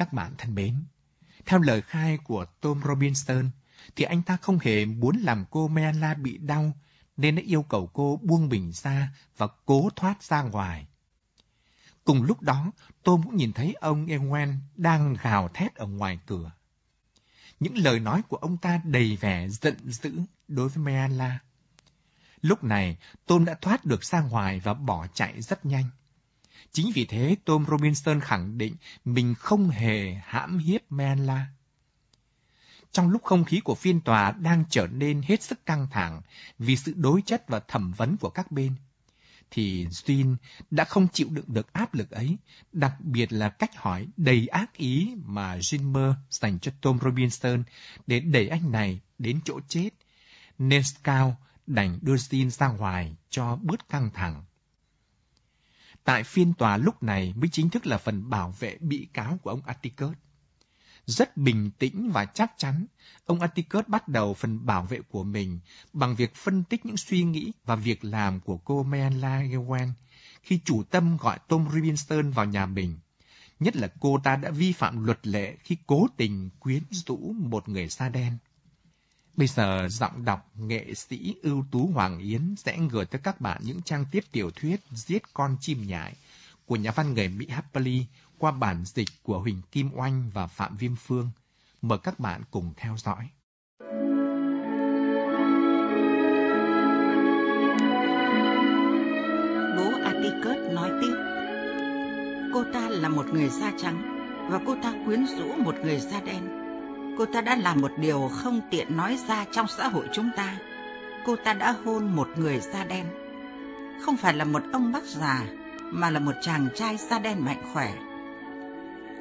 Các bạn thân mến, theo lời khai của Tom Robinson, thì anh ta không hề muốn làm cô Meala bị đau, nên đã yêu cầu cô buông mình ra và cố thoát ra ngoài. Cùng lúc đó, Tom cũng nhìn thấy ông Ewen đang gào thét ở ngoài cửa. Những lời nói của ông ta đầy vẻ giận dữ đối với Meala. Lúc này, Tom đã thoát được ra ngoài và bỏ chạy rất nhanh. Chính vì thế, Tom Robinson khẳng định mình không hề hãm hiếp Manla. Trong lúc không khí của phiên tòa đang trở nên hết sức căng thẳng vì sự đối chất và thẩm vấn của các bên, thì Jean đã không chịu đựng được áp lực ấy, đặc biệt là cách hỏi đầy ác ý mà Gilmer dành cho Tom Robinson để đẩy anh này đến chỗ chết. Nên Scout đành đưa Jean ra ngoài cho bớt căng thẳng. Tại phiên tòa lúc này mới chính thức là phần bảo vệ bị cáo của ông Atticus. Rất bình tĩnh và chắc chắn, ông Atticus bắt đầu phần bảo vệ của mình bằng việc phân tích những suy nghĩ và việc làm của cô Meala Gewen khi chủ tâm gọi Tom Robinson vào nhà mình. Nhất là cô ta đã vi phạm luật lệ khi cố tình quyến rũ một người da đen. Bây giờ giọng đọc nghệ sĩ ưu tú Hoàng Yến sẽ gửi tới các bạn những trang tiếp tiểu thuyết Giết con chim nhại của nhà văn người Mỹ Happily qua bản dịch của Huỳnh Kim Oanh và Phạm Viêm Phương. Mời các bạn cùng theo dõi. Bố Atticus nói tiếp. Cô ta là một người da trắng và cô ta quyến rũ một người da đen. Cô ta đã làm một điều không tiện nói ra trong xã hội chúng ta. Cô ta đã hôn một người da đen. Không phải là một ông bác già, mà là một chàng trai da đen mạnh khỏe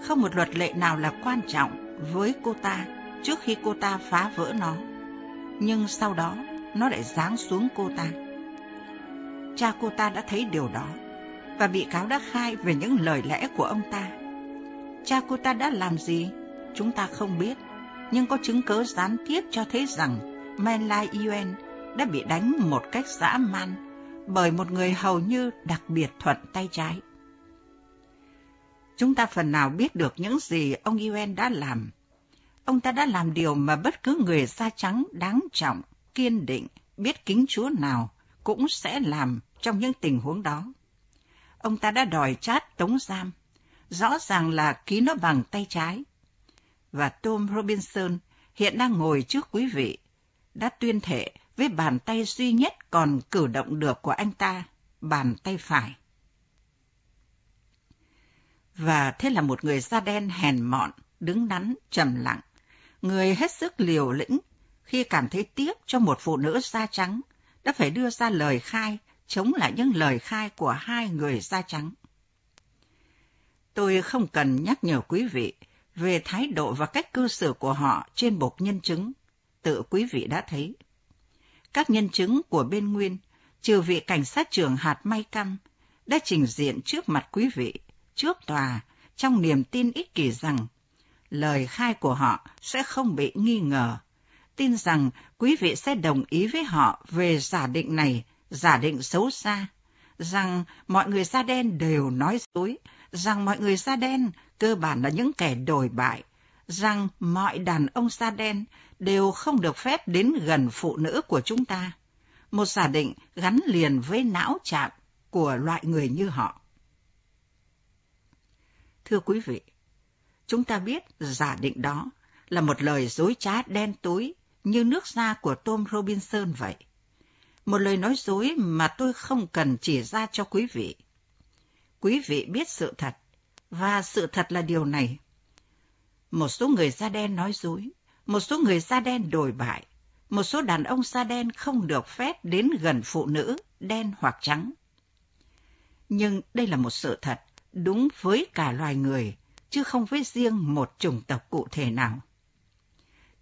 không một luật lệ nào là quan trọng với cô ta trước khi cô ta phá vỡ nó. Nhưng sau đó, nó lại giáng xuống cô ta. Cha cô ta đã thấy điều đó, và bị cáo đã khai về những lời lẽ của ông ta. Cha cô ta đã làm gì? Chúng ta không biết, nhưng có chứng cứ gián tiếp cho thấy rằng Menlai Yuen đã bị đánh một cách dã man bởi một người hầu như đặc biệt thuận tay trái. Chúng ta phần nào biết được những gì ông Yuen đã làm. Ông ta đã làm điều mà bất cứ người da trắng đáng trọng, kiên định, biết kính Chúa nào cũng sẽ làm trong những tình huống đó. Ông ta đã đòi chát tống giam, rõ ràng là ký nó bằng tay trái. Và Tom Robinson hiện đang ngồi trước quý vị, đã tuyên thệ với bàn tay duy nhất còn cử động được của anh ta, bàn tay phải và thế là một người da đen hèn mọn, đứng đắn, trầm lặng, người hết sức liều lĩnh khi cảm thấy tiếc cho một phụ nữ da trắng đã phải đưa ra lời khai chống lại những lời khai của hai người da trắng. Tôi không cần nhắc nhở quý vị về thái độ và cách cư xử của họ trên bục nhân chứng, tự quý vị đã thấy. Các nhân chứng của bên Nguyên, trừ vị cảnh sát trưởng hạt May Căn, đã trình diện trước mặt quý vị trước tòa trong niềm tin ích kỷ rằng lời khai của họ sẽ không bị nghi ngờ, tin rằng quý vị sẽ đồng ý với họ về giả định này, giả định xấu xa, rằng mọi người da đen đều nói dối, rằng mọi người da đen cơ bản là những kẻ đồi bại, rằng mọi đàn ông da đen đều không được phép đến gần phụ nữ của chúng ta. Một giả định gắn liền với não trạng của loại người như họ. Thưa quý vị, chúng ta biết giả định đó là một lời dối trá đen tối như nước da của Tom Robinson vậy. Một lời nói dối mà tôi không cần chỉ ra cho quý vị. Quý vị biết sự thật, và sự thật là điều này. Một số người da đen nói dối, một số người da đen đổi bại, một số đàn ông da đen không được phép đến gần phụ nữ, đen hoặc trắng. Nhưng đây là một sự thật đúng với cả loài người, chứ không với riêng một chủng tộc cụ thể nào.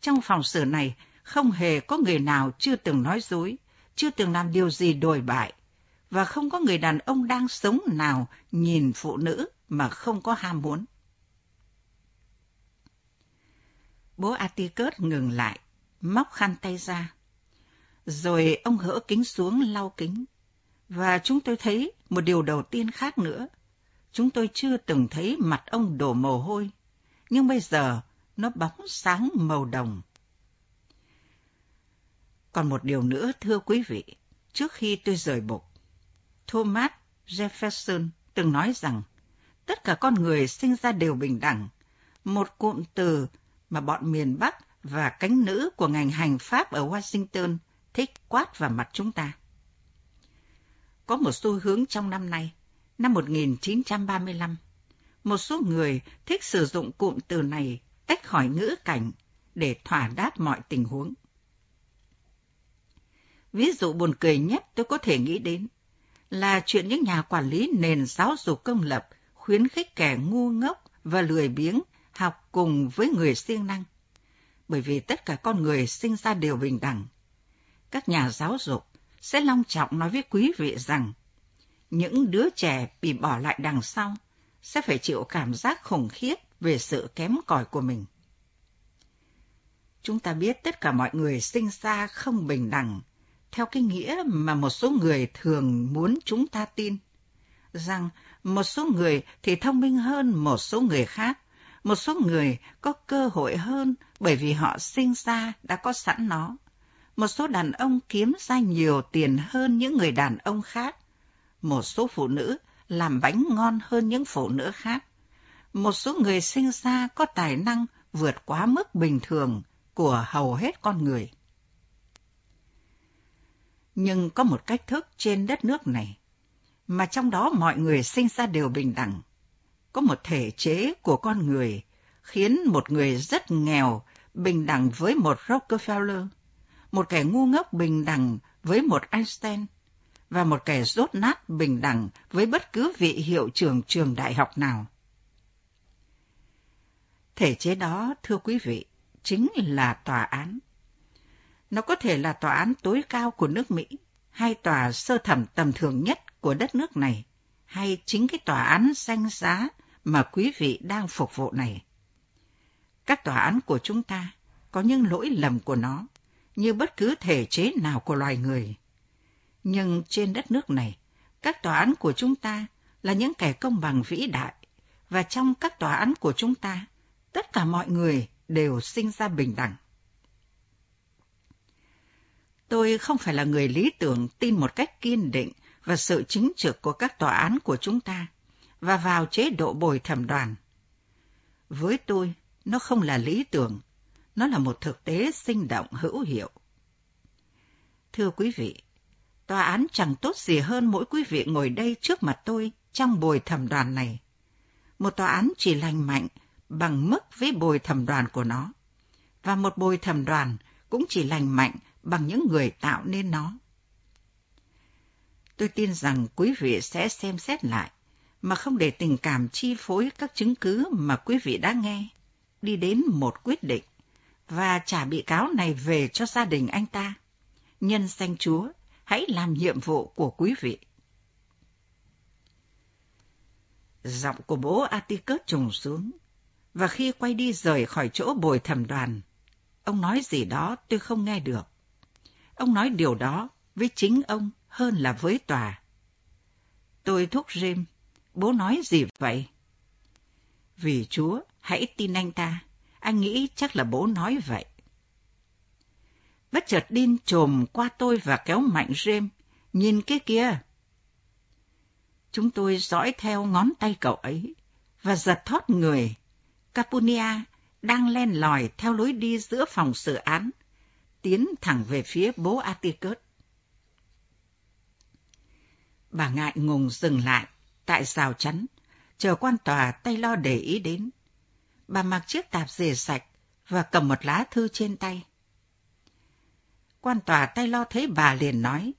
Trong phòng xử này, không hề có người nào chưa từng nói dối, chưa từng làm điều gì đổi bại, và không có người đàn ông đang sống nào nhìn phụ nữ mà không có ham muốn. Bố Atticus ngừng lại, móc khăn tay ra. Rồi ông hỡ kính xuống lau kính. Và chúng tôi thấy một điều đầu tiên khác nữa chúng tôi chưa từng thấy mặt ông đổ mồ hôi, nhưng bây giờ nó bóng sáng màu đồng. Còn một điều nữa thưa quý vị, trước khi tôi rời bục, Thomas Jefferson từng nói rằng tất cả con người sinh ra đều bình đẳng, một cụm từ mà bọn miền Bắc và cánh nữ của ngành hành pháp ở Washington thích quát vào mặt chúng ta. Có một xu hướng trong năm nay, năm 1935, một số người thích sử dụng cụm từ này tách khỏi ngữ cảnh để thỏa đáp mọi tình huống. Ví dụ buồn cười nhất tôi có thể nghĩ đến là chuyện những nhà quản lý nền giáo dục công lập khuyến khích kẻ ngu ngốc và lười biếng học cùng với người siêng năng. Bởi vì tất cả con người sinh ra đều bình đẳng. Các nhà giáo dục sẽ long trọng nói với quý vị rằng những đứa trẻ bị bỏ lại đằng sau sẽ phải chịu cảm giác khủng khiếp về sự kém cỏi của mình. Chúng ta biết tất cả mọi người sinh ra không bình đẳng, theo cái nghĩa mà một số người thường muốn chúng ta tin, rằng một số người thì thông minh hơn một số người khác, một số người có cơ hội hơn bởi vì họ sinh ra đã có sẵn nó. Một số đàn ông kiếm ra nhiều tiền hơn những người đàn ông khác. Một số phụ nữ làm bánh ngon hơn những phụ nữ khác. Một số người sinh ra có tài năng vượt quá mức bình thường của hầu hết con người. Nhưng có một cách thức trên đất nước này, mà trong đó mọi người sinh ra đều bình đẳng. Có một thể chế của con người khiến một người rất nghèo bình đẳng với một Rockefeller, một kẻ ngu ngốc bình đẳng với một Einstein, và một kẻ rốt nát bình đẳng với bất cứ vị hiệu trưởng trường đại học nào. Thể chế đó, thưa quý vị, chính là tòa án. Nó có thể là tòa án tối cao của nước Mỹ, hay tòa sơ thẩm tầm thường nhất của đất nước này, hay chính cái tòa án danh giá mà quý vị đang phục vụ này. Các tòa án của chúng ta có những lỗi lầm của nó, như bất cứ thể chế nào của loài người. Nhưng trên đất nước này, các tòa án của chúng ta là những kẻ công bằng vĩ đại, và trong các tòa án của chúng ta, tất cả mọi người đều sinh ra bình đẳng. Tôi không phải là người lý tưởng tin một cách kiên định và sự chính trực của các tòa án của chúng ta và vào chế độ bồi thẩm đoàn. Với tôi, nó không là lý tưởng, nó là một thực tế sinh động hữu hiệu. Thưa quý vị, tòa án chẳng tốt gì hơn mỗi quý vị ngồi đây trước mặt tôi trong bồi thẩm đoàn này. Một tòa án chỉ lành mạnh bằng mức với bồi thẩm đoàn của nó. Và một bồi thẩm đoàn cũng chỉ lành mạnh bằng những người tạo nên nó. Tôi tin rằng quý vị sẽ xem xét lại, mà không để tình cảm chi phối các chứng cứ mà quý vị đã nghe, đi đến một quyết định, và trả bị cáo này về cho gia đình anh ta. Nhân danh Chúa, hãy làm nhiệm vụ của quý vị. Giọng của bố Atticus trùng xuống, và khi quay đi rời khỏi chỗ bồi thẩm đoàn, ông nói gì đó tôi không nghe được. Ông nói điều đó với chính ông hơn là với tòa. Tôi thúc rêm. bố nói gì vậy? Vì Chúa, hãy tin anh ta. Anh nghĩ chắc là bố nói vậy. Bất chợt điên trồm qua tôi và kéo mạnh James. Nhìn cái kia. Chúng tôi dõi theo ngón tay cậu ấy và giật thoát người. Capunia đang len lỏi theo lối đi giữa phòng xử án, tiến thẳng về phía bố Atticus. Bà ngại ngùng dừng lại tại rào chắn, chờ quan tòa tay lo để ý đến. Bà mặc chiếc tạp dề sạch và cầm một lá thư trên tay. Quan tòa tay lo thấy bà liền nói,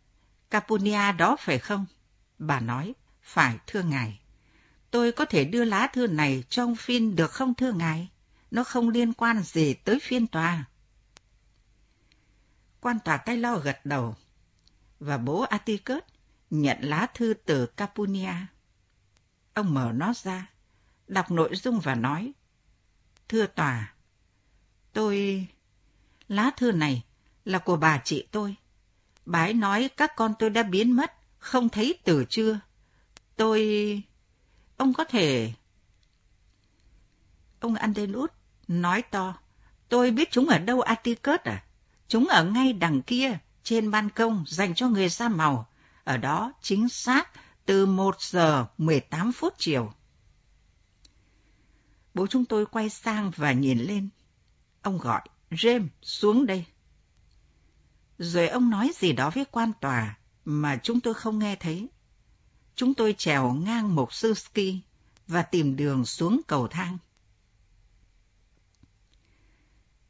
Capunia đó phải không? Bà nói, phải thưa ngài. Tôi có thể đưa lá thư này cho ông Phin được không thưa ngài? Nó không liên quan gì tới phiên tòa. Quan tòa tay lo gật đầu. Và bố Atticus nhận lá thư từ Capunia. Ông mở nó ra, đọc nội dung và nói, Thưa tòa, tôi... Lá thư này là của bà chị tôi. Bà ấy nói các con tôi đã biến mất, không thấy từ chưa. Tôi... Ông có thể... Ông Andenut nói to, tôi biết chúng ở đâu Atticus à? Chúng ở ngay đằng kia, trên ban công dành cho người da màu. Ở đó chính xác từ 1 giờ 18 phút chiều. Bố chúng tôi quay sang và nhìn lên. Ông gọi, James, xuống đây. Rồi ông nói gì đó với quan tòa mà chúng tôi không nghe thấy. Chúng tôi trèo ngang một sư ski và tìm đường xuống cầu thang.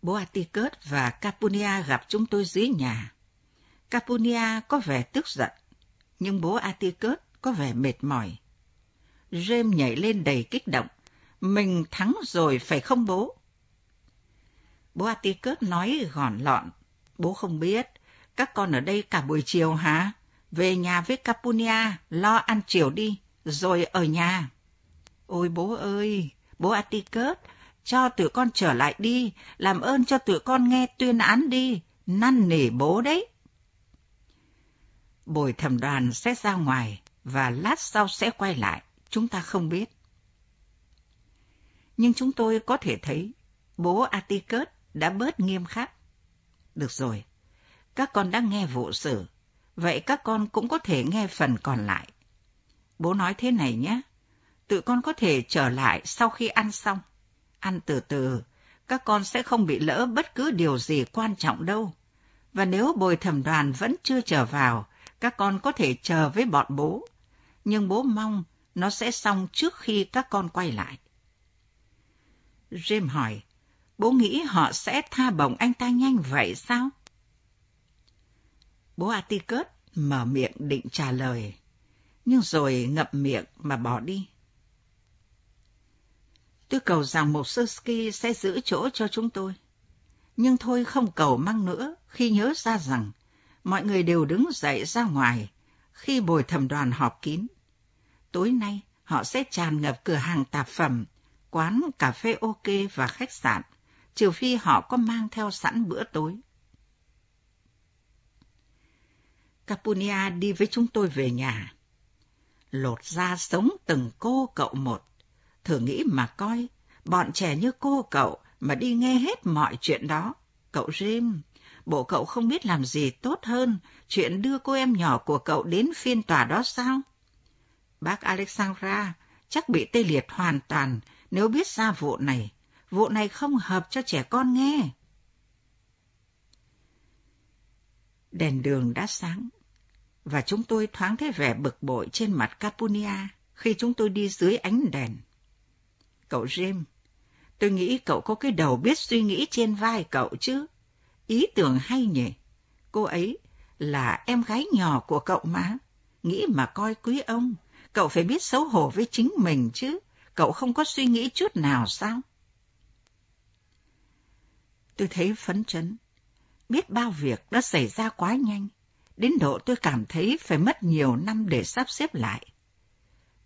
Bố Atikert và Capunia gặp chúng tôi dưới nhà. Capunia có vẻ tức giận, nhưng bố Atticus có vẻ mệt mỏi. James nhảy lên đầy kích động. Mình thắng rồi phải không bố? Bố Atticus nói gọn lọn. Bố không biết. Các con ở đây cả buổi chiều hả? Về nhà với Capunia, lo ăn chiều đi, rồi ở nhà. Ôi bố ơi, bố Atticus, cho tụi con trở lại đi, làm ơn cho tụi con nghe tuyên án đi, năn nỉ bố đấy. Bồi thẩm đoàn sẽ ra ngoài, và lát sau sẽ quay lại, chúng ta không biết. Nhưng chúng tôi có thể thấy bố Atticus đã bớt nghiêm khắc. Được rồi, các con đã nghe vụ xử, vậy các con cũng có thể nghe phần còn lại. Bố nói thế này nhé, tụi con có thể trở lại sau khi ăn xong. Ăn từ từ, các con sẽ không bị lỡ bất cứ điều gì quan trọng đâu. Và nếu bồi thẩm đoàn vẫn chưa trở vào, các con có thể chờ với bọn bố. Nhưng bố mong nó sẽ xong trước khi các con quay lại. James hỏi, bố nghĩ họ sẽ tha bổng anh ta nhanh vậy sao? Bố Atticus mở miệng định trả lời, nhưng rồi ngậm miệng mà bỏ đi. Tôi cầu rằng một sơ ski sẽ giữ chỗ cho chúng tôi. Nhưng thôi không cầu măng nữa khi nhớ ra rằng mọi người đều đứng dậy ra ngoài khi bồi thẩm đoàn họp kín. Tối nay họ sẽ tràn ngập cửa hàng tạp phẩm, quán cà phê ok và khách sạn, trừ phi họ có mang theo sẵn bữa tối. Capunia đi với chúng tôi về nhà. Lột ra sống từng cô cậu một. Thử nghĩ mà coi, bọn trẻ như cô cậu mà đi nghe hết mọi chuyện đó. Cậu Jim, bộ cậu không biết làm gì tốt hơn chuyện đưa cô em nhỏ của cậu đến phiên tòa đó sao? Bác Alexandra chắc bị tê liệt hoàn toàn nếu biết ra vụ này. Vụ này không hợp cho trẻ con nghe. Đèn đường đã sáng, và chúng tôi thoáng thấy vẻ bực bội trên mặt Capunia khi chúng tôi đi dưới ánh đèn. Cậu James, tôi nghĩ cậu có cái đầu biết suy nghĩ trên vai cậu chứ. Ý tưởng hay nhỉ? Cô ấy là em gái nhỏ của cậu mà. Nghĩ mà coi quý ông, cậu phải biết xấu hổ với chính mình chứ. Cậu không có suy nghĩ chút nào sao? Tôi thấy phấn chấn. Biết bao việc đã xảy ra quá nhanh. Đến độ tôi cảm thấy phải mất nhiều năm để sắp xếp lại.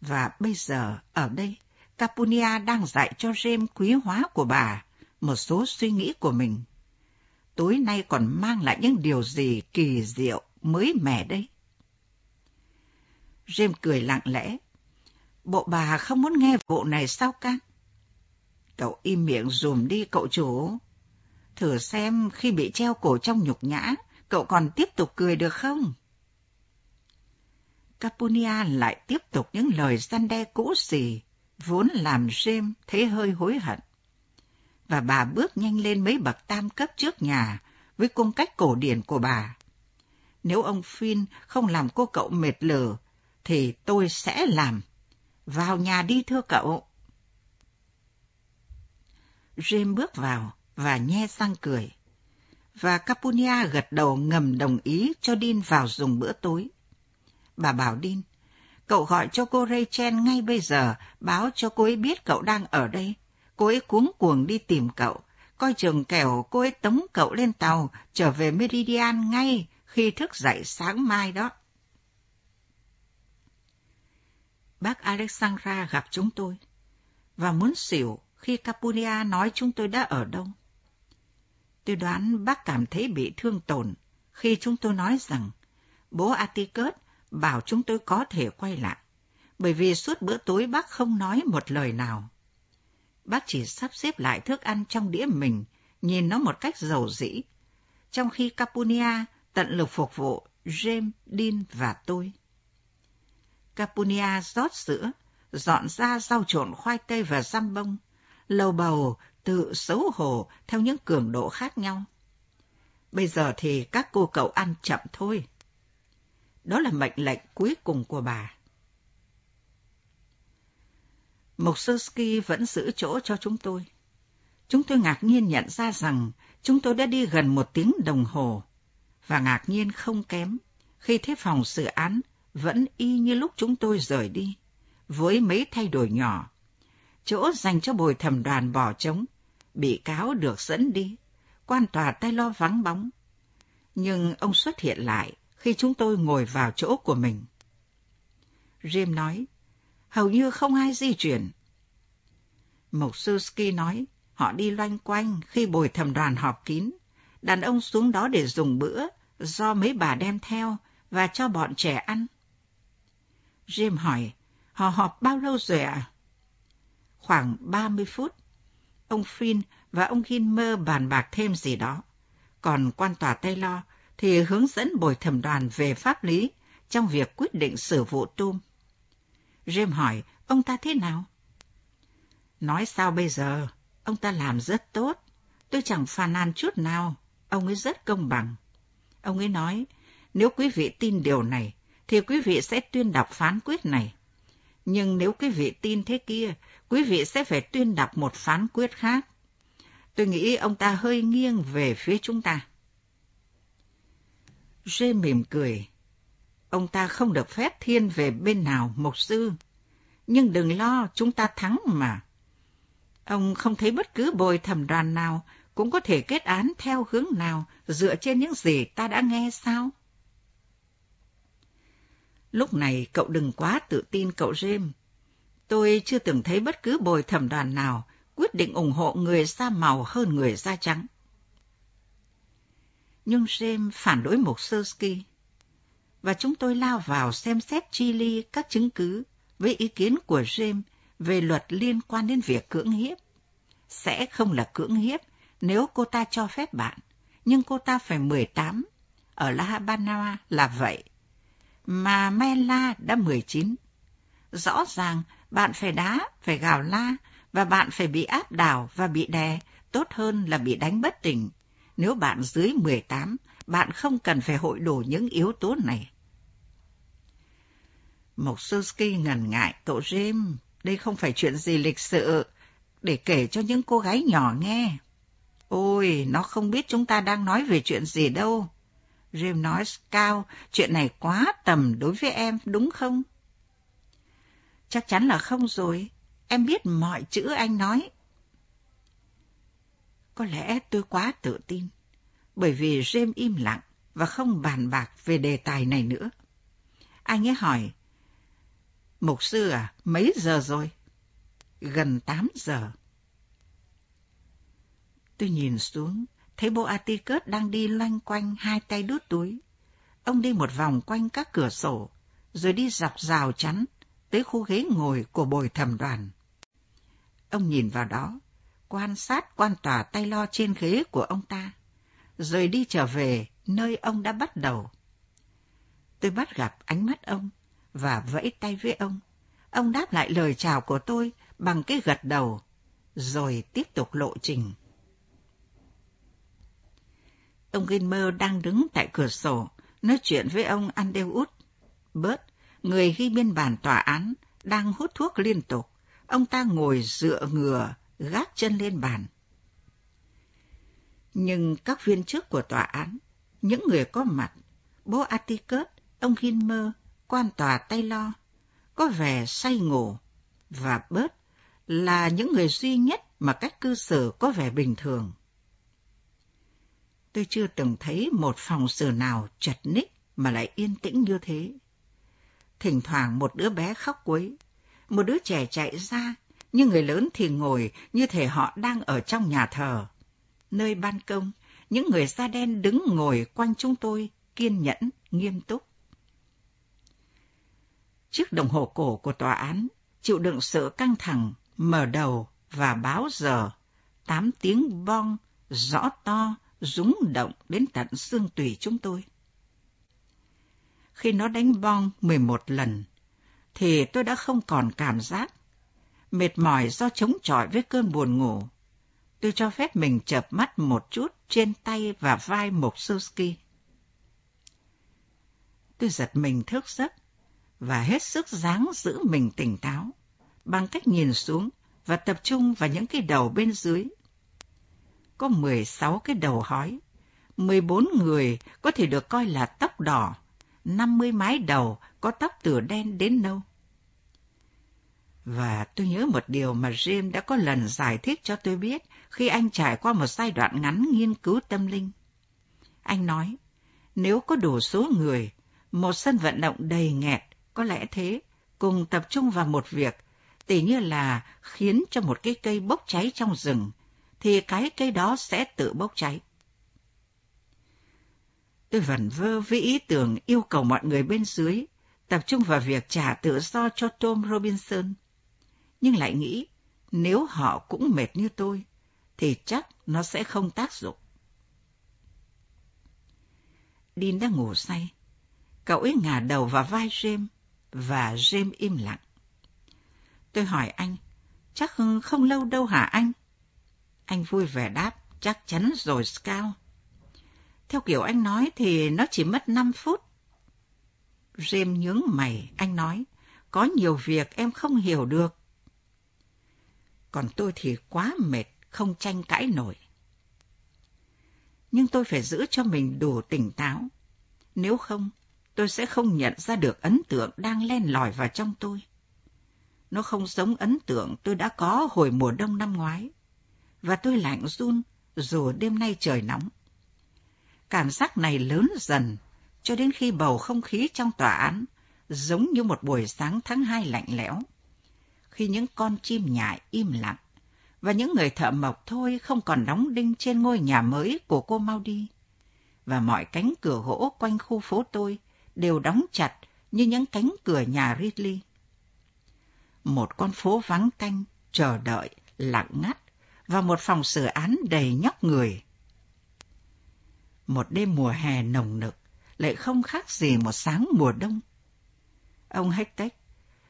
Và bây giờ, ở đây, Capunia đang dạy cho James quý hóa của bà một số suy nghĩ của mình. Tối nay còn mang lại những điều gì kỳ diệu, mới mẻ đây. James cười lặng lẽ. Bộ bà không muốn nghe vụ này sao can? Cậu im miệng dùm đi cậu chủ. Thử xem khi bị treo cổ trong nhục nhã, cậu còn tiếp tục cười được không? Capunia lại tiếp tục những lời gian đe cũ xì, vốn làm James thấy hơi hối hận. Và bà bước nhanh lên mấy bậc tam cấp trước nhà với cung cách cổ điển của bà. Nếu ông Phin không làm cô cậu mệt lử, thì tôi sẽ làm. Vào nhà đi thưa cậu. James bước vào và nhe sang cười. Và Capunia gật đầu ngầm đồng ý cho Dean vào dùng bữa tối. Bà bảo Dean, cậu gọi cho cô Rachel ngay bây giờ, báo cho cô ấy biết cậu đang ở đây. Cô ấy cuống cuồng đi tìm cậu, coi chừng kẻo cô ấy tống cậu lên tàu, trở về Meridian ngay khi thức dậy sáng mai đó. Bác Alexandra gặp chúng tôi, và muốn xỉu khi Capunia nói chúng tôi đã ở đâu. Tôi đoán bác cảm thấy bị thương tổn khi chúng tôi nói rằng bố Atticus bảo chúng tôi có thể quay lại, bởi vì suốt bữa tối bác không nói một lời nào. Bác chỉ sắp xếp lại thức ăn trong đĩa mình, nhìn nó một cách dầu dĩ. Trong khi Capunia tận lực phục vụ James, Dean và tôi. Capunia rót sữa, dọn ra rau trộn khoai tây và răm bông, lầu bầu tự xấu hổ theo những cường độ khác nhau. Bây giờ thì các cô cậu ăn chậm thôi. Đó là mệnh lệnh cuối cùng của bà. Mộc Sơ vẫn giữ chỗ cho chúng tôi. Chúng tôi ngạc nhiên nhận ra rằng chúng tôi đã đi gần một tiếng đồng hồ, và ngạc nhiên không kém khi thấy phòng xử án vẫn y như lúc chúng tôi rời đi, với mấy thay đổi nhỏ. Chỗ dành cho bồi thẩm đoàn bỏ trống, bị cáo được dẫn đi, quan tòa tay lo vắng bóng. Nhưng ông xuất hiện lại khi chúng tôi ngồi vào chỗ của mình. Jim nói, hầu như không ai di chuyển. Mộc sư Ski nói, họ đi loanh quanh khi bồi thẩm đoàn họp kín. Đàn ông xuống đó để dùng bữa, do mấy bà đem theo và cho bọn trẻ ăn. Jim hỏi, họ họp bao lâu rồi ạ? À? Khoảng 30 phút. Ông Finn và ông Gilmer bàn bạc thêm gì đó. Còn quan tòa Taylor thì hướng dẫn bồi thẩm đoàn về pháp lý trong việc quyết định xử vụ tôm. Jim hỏi, ông ta thế nào? Nói sao bây giờ? Ông ta làm rất tốt. Tôi chẳng phàn nàn chút nào. Ông ấy rất công bằng. Ông ấy nói, nếu quý vị tin điều này, thì quý vị sẽ tuyên đọc phán quyết này. Nhưng nếu quý vị tin thế kia, quý vị sẽ phải tuyên đọc một phán quyết khác. Tôi nghĩ ông ta hơi nghiêng về phía chúng ta. Rê mỉm cười. Ông ta không được phép thiên về bên nào, mục sư. Nhưng đừng lo, chúng ta thắng mà. Ông không thấy bất cứ bồi thẩm đoàn nào cũng có thể kết án theo hướng nào dựa trên những gì ta đã nghe sao? Lúc này cậu đừng quá tự tin cậu James. Tôi chưa từng thấy bất cứ bồi thẩm đoàn nào quyết định ủng hộ người da màu hơn người da trắng. Nhưng James phản đối một Sersky, và chúng tôi lao vào xem xét chi ly các chứng cứ với ý kiến của James về luật liên quan đến việc cưỡng hiếp. Sẽ không là cưỡng hiếp nếu cô ta cho phép bạn, nhưng cô ta phải 18. Ở La Habana là vậy. Mà Mela đã 19. Rõ ràng bạn phải đá, phải gào la, và bạn phải bị áp đảo và bị đè, tốt hơn là bị đánh bất tỉnh. Nếu bạn dưới 18, bạn không cần phải hội đủ những yếu tố này. Mộc Suski ngần ngại, cậu Jim, đây không phải chuyện gì lịch sự, để kể cho những cô gái nhỏ nghe. Ôi, nó không biết chúng ta đang nói về chuyện gì đâu. Jim nói, Cao, chuyện này quá tầm đối với em, đúng không? Chắc chắn là không rồi. Em biết mọi chữ anh nói. Có lẽ tôi quá tự tin, bởi vì Jim im lặng và không bàn bạc về đề tài này nữa. Anh ấy hỏi, Mục sư à, mấy giờ rồi? Gần 8 giờ. Tôi nhìn xuống, thấy bố Atticus đang đi loanh quanh hai tay đút túi. Ông đi một vòng quanh các cửa sổ, rồi đi dọc rào chắn tới khu ghế ngồi của bồi thẩm đoàn. Ông nhìn vào đó, quan sát quan tòa tay lo trên ghế của ông ta, rồi đi trở về nơi ông đã bắt đầu. Tôi bắt gặp ánh mắt ông và vẫy tay với ông. Ông đáp lại lời chào của tôi bằng cái gật đầu, rồi tiếp tục lộ trình. Ông Gilmer đang đứng tại cửa sổ, nói chuyện với ông Underwood. Bớt, người ghi biên bản tòa án, đang hút thuốc liên tục. Ông ta ngồi dựa ngừa, gác chân lên bàn. Nhưng các viên chức của tòa án, những người có mặt, bố Atticus, ông Gilmer, quan tòa tay lo, có vẻ say ngủ, và bớt là những người duy nhất mà cách cư xử có vẻ bình thường. Tôi chưa từng thấy một phòng xử nào chật ních mà lại yên tĩnh như thế. Thỉnh thoảng một đứa bé khóc quấy, một đứa trẻ chạy ra, nhưng người lớn thì ngồi như thể họ đang ở trong nhà thờ. Nơi ban công, những người da đen đứng ngồi quanh chúng tôi, kiên nhẫn, nghiêm túc. Chiếc đồng hồ cổ của tòa án, chịu đựng sự căng thẳng, mở đầu và báo giờ, tám tiếng bong, rõ to, rúng động đến tận xương tủy chúng tôi. Khi nó đánh bong 11 lần, thì tôi đã không còn cảm giác. Mệt mỏi do chống chọi với cơn buồn ngủ. Tôi cho phép mình chợp mắt một chút trên tay và vai mộc Suski. Tôi giật mình thức giấc và hết sức dáng giữ mình tỉnh táo bằng cách nhìn xuống và tập trung vào những cái đầu bên dưới. Có 16 cái đầu hói, 14 người có thể được coi là tóc đỏ, 50 mái đầu có tóc từ đen đến nâu. Và tôi nhớ một điều mà James đã có lần giải thích cho tôi biết khi anh trải qua một giai đoạn ngắn nghiên cứu tâm linh. Anh nói, nếu có đủ số người, một sân vận động đầy nghẹt, có lẽ thế, cùng tập trung vào một việc, tỉ như là khiến cho một cái cây bốc cháy trong rừng, thì cái cây đó sẽ tự bốc cháy. Tôi vẩn vơ với ý tưởng yêu cầu mọi người bên dưới tập trung vào việc trả tự do cho Tom Robinson. Nhưng lại nghĩ, nếu họ cũng mệt như tôi, thì chắc nó sẽ không tác dụng. Dean đang ngủ say. Cậu ấy ngả đầu vào vai James, và James im lặng. Tôi hỏi anh, chắc không lâu đâu hả anh? Anh vui vẻ đáp, chắc chắn rồi Scout. Theo kiểu anh nói thì nó chỉ mất 5 phút. James nhướng mày, anh nói, có nhiều việc em không hiểu được. Còn tôi thì quá mệt, không tranh cãi nổi. Nhưng tôi phải giữ cho mình đủ tỉnh táo. Nếu không, tôi sẽ không nhận ra được ấn tượng đang len lỏi vào trong tôi. Nó không giống ấn tượng tôi đã có hồi mùa đông năm ngoái. Và tôi lạnh run dù đêm nay trời nóng. Cảm giác này lớn dần, cho đến khi bầu không khí trong tòa án giống như một buổi sáng tháng hai lạnh lẽo. Khi những con chim nhại im lặng và những người thợ mộc thôi không còn đóng đinh trên ngôi nhà mới của cô mau đi. Và mọi cánh cửa gỗ quanh khu phố tôi đều đóng chặt như những cánh cửa nhà Ridley. Một con phố vắng canh, chờ đợi, lặng ngắt và một phòng xử án đầy nhóc người. Một đêm mùa hè nồng nực lại không khác gì một sáng mùa đông. Ông Hector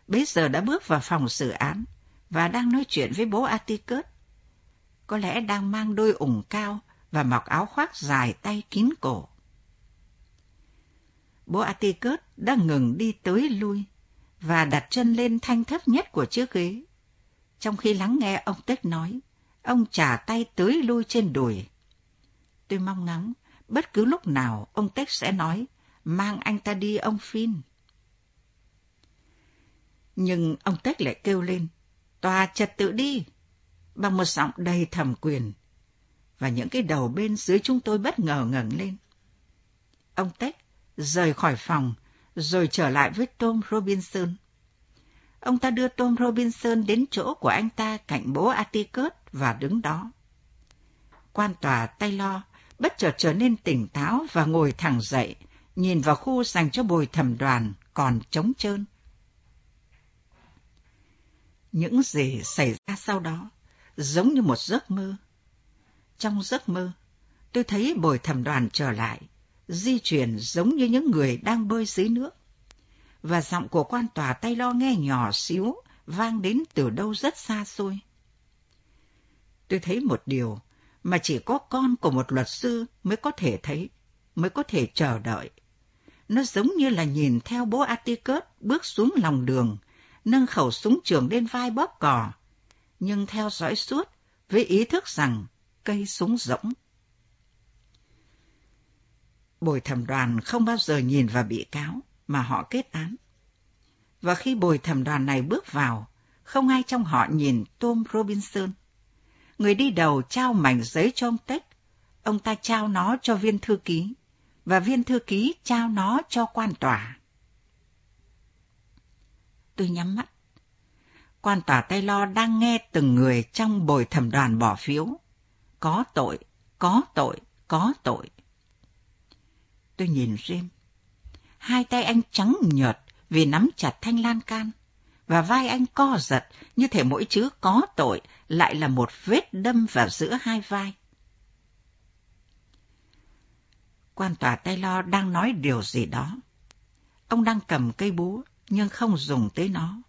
bây giờ đã bước vào phòng xử án và đang nói chuyện với bố Atticus. Có lẽ đang mang đôi ủng cao và mặc áo khoác dài tay kín cổ. Bố Atticus đã ngừng đi tới lui và đặt chân lên thanh thấp nhất của chiếc ghế. Trong khi lắng nghe ông Tết nói, ông trả tay tới lui trên đùi. Tôi mong ngóng, bất cứ lúc nào ông Tết sẽ nói, mang anh ta đi ông Phin. Nhưng ông Tết lại kêu lên, tòa trật tự đi, bằng một giọng đầy thẩm quyền. Và những cái đầu bên dưới chúng tôi bất ngờ ngẩng lên. Ông Tết rời khỏi phòng, rồi trở lại với Tom Robinson. Ông ta đưa Tom Robinson đến chỗ của anh ta cạnh bố Atticus và đứng đó. Quan tòa Taylor bất chợt trở nên tỉnh táo và ngồi thẳng dậy, nhìn vào khu dành cho bồi thẩm đoàn còn trống trơn. Những gì xảy ra sau đó giống như một giấc mơ. Trong giấc mơ, tôi thấy bồi thẩm đoàn trở lại, di chuyển giống như những người đang bơi dưới nước. Và giọng của quan tòa tay lo nghe nhỏ xíu, vang đến từ đâu rất xa xôi. Tôi thấy một điều mà chỉ có con của một luật sư mới có thể thấy, mới có thể chờ đợi. Nó giống như là nhìn theo bố Atticus bước xuống lòng đường, nâng khẩu súng trường lên vai bóp cò, nhưng theo dõi suốt với ý thức rằng cây súng rỗng. Bồi thẩm đoàn không bao giờ nhìn vào bị cáo mà họ kết án. Và khi bồi thẩm đoàn này bước vào, không ai trong họ nhìn Tom Robinson. Người đi đầu trao mảnh giấy cho ông Tech, ông ta trao nó cho viên thư ký, và viên thư ký trao nó cho quan tòa. Tôi nhắm mắt. Quan tòa Taylor đang nghe từng người trong bồi thẩm đoàn bỏ phiếu. Có tội, có tội, có tội. Tôi nhìn Jim. Hai tay anh trắng nhợt vì nắm chặt thanh lan can, và vai anh co giật như thể mỗi chữ có tội lại là một vết đâm vào giữa hai vai. Quan tòa Taylor đang nói điều gì đó. Ông đang cầm cây búa, nhưng không dùng tới nó.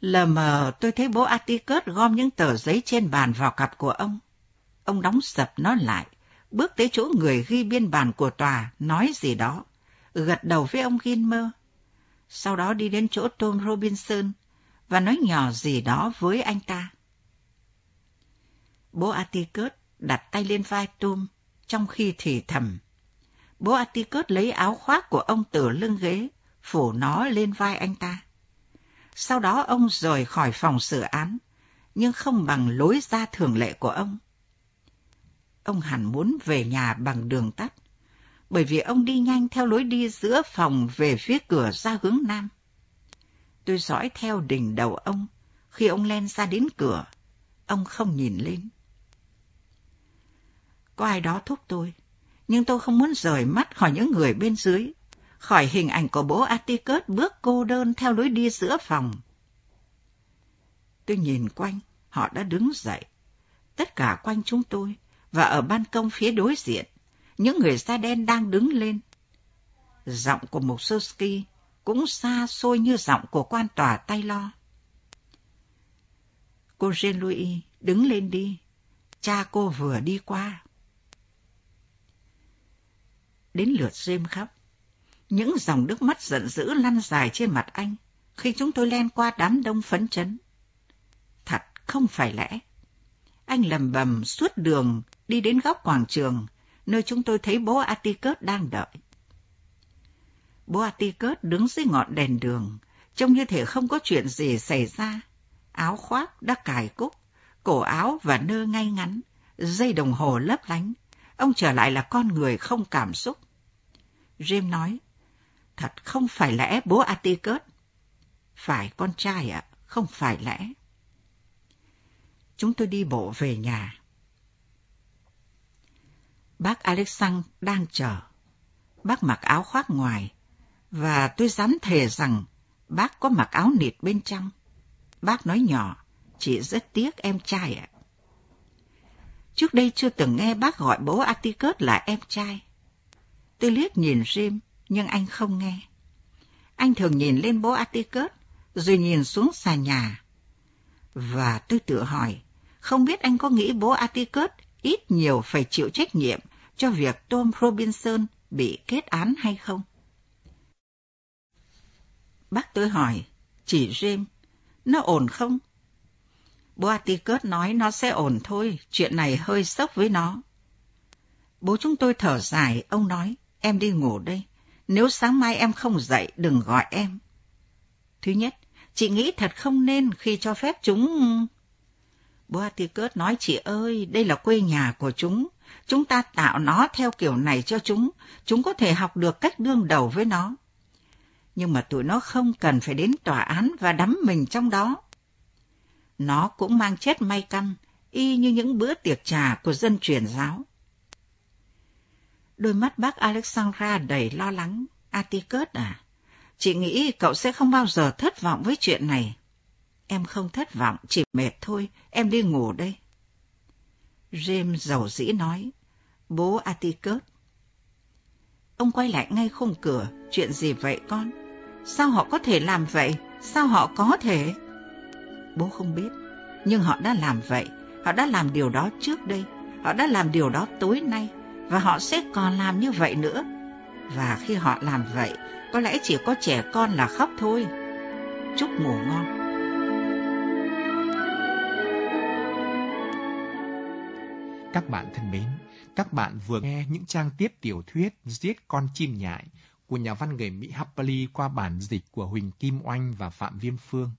Lờ mờ tôi thấy bố Atticus gom những tờ giấy trên bàn vào cặp của ông. Ông đóng sập nó lại, bước tới chỗ người ghi biên bản của tòa, nói gì đó, gật đầu với ông Gilmer. Sau đó đi đến chỗ Tom Robinson và nói nhỏ gì đó với anh ta. Bố Atticus đặt tay lên vai Tom trong khi thì thầm. Bố Atticus lấy áo khoác của ông từ lưng ghế, phủ nó lên vai anh ta. Sau đó ông rời khỏi phòng xử án, nhưng không bằng lối ra thường lệ của ông. Ông hẳn muốn về nhà bằng đường tắt, bởi vì ông đi nhanh theo lối đi giữa phòng về phía cửa ra hướng nam. Tôi dõi theo đỉnh đầu ông, khi ông len ra đến cửa, ông không nhìn lên. Có ai đó thúc tôi, nhưng tôi không muốn rời mắt khỏi những người bên dưới, khỏi hình ảnh của bố Atticus bước cô đơn theo lối đi giữa phòng. Tôi nhìn quanh, họ đã đứng dậy. Tất cả quanh chúng tôi, và ở ban công phía đối diện, những người da đen đang đứng lên. Giọng của một Sosky cũng xa xôi như giọng của quan tòa tay lo. Cô Jean-Louis, đứng lên đi. Cha cô vừa đi qua. Đến lượt James khóc. Những dòng nước mắt giận dữ lăn dài trên mặt anh khi chúng tôi len qua đám đông phấn chấn. Thật không phải lẽ. Anh lầm bầm suốt đường đi đến góc quảng trường, nơi chúng tôi thấy bố Atticus đang đợi. Bố Atticus đứng dưới ngọn đèn đường, trông như thể không có chuyện gì xảy ra. Áo khoác đã cài cúc, cổ áo và nơ ngay ngắn, dây đồng hồ lấp lánh. Ông trở lại là con người không cảm xúc. James nói, thật không phải lẽ bố Atticus. Phải con trai ạ, không phải lẽ. Chúng tôi đi bộ về nhà. Bác Alexander đang chờ. Bác mặc áo khoác ngoài, và tôi dám thề rằng bác có mặc áo nịt bên trong. Bác nói nhỏ, chị rất tiếc em trai ạ. Trước đây chưa từng nghe bác gọi bố Atticus là em trai. Tôi liếc nhìn Jim, nhưng anh không nghe. Anh thường nhìn lên bố Atticus, rồi nhìn xuống xà nhà. Và tôi tự hỏi, không biết anh có nghĩ bố Atticus ít nhiều phải chịu trách nhiệm cho việc Tom Robinson bị kết án hay không? Bác tôi hỏi, chỉ James, nó ổn không? Boaticus nói nó sẽ ổn thôi, chuyện này hơi sốc với nó. Bố chúng tôi thở dài, ông nói, em đi ngủ đây. Nếu sáng mai em không dậy, đừng gọi em. Thứ nhất, chị nghĩ thật không nên khi cho phép chúng... Bố Atticus nói chị ơi, đây là quê nhà của chúng. Chúng ta tạo nó theo kiểu này cho chúng. Chúng có thể học được cách đương đầu với nó. Nhưng mà tụi nó không cần phải đến tòa án và đắm mình trong đó. Nó cũng mang chết may căn, y như những bữa tiệc trà của dân truyền giáo. Đôi mắt bác Alexandra đầy lo lắng. Atticus à, chị nghĩ cậu sẽ không bao giờ thất vọng với chuyện này. Em không thất vọng, chỉ mệt thôi, em đi ngủ đây. James giàu dĩ nói, bố Atticus. Ông quay lại ngay khung cửa, chuyện gì vậy con? Sao họ có thể làm vậy? Sao họ có thể? Bố không biết, nhưng họ đã làm vậy. Họ đã làm điều đó trước đây. Họ đã làm điều đó tối nay. Và họ sẽ còn làm như vậy nữa. Và khi họ làm vậy, có lẽ chỉ có trẻ con là khóc thôi. Chúc ngủ ngon. Các bạn thân mến, các bạn vừa nghe những trang tiếp tiểu thuyết Giết con chim nhại của nhà văn người Mỹ Happily qua bản dịch của Huỳnh Kim Oanh và Phạm Viêm Phương.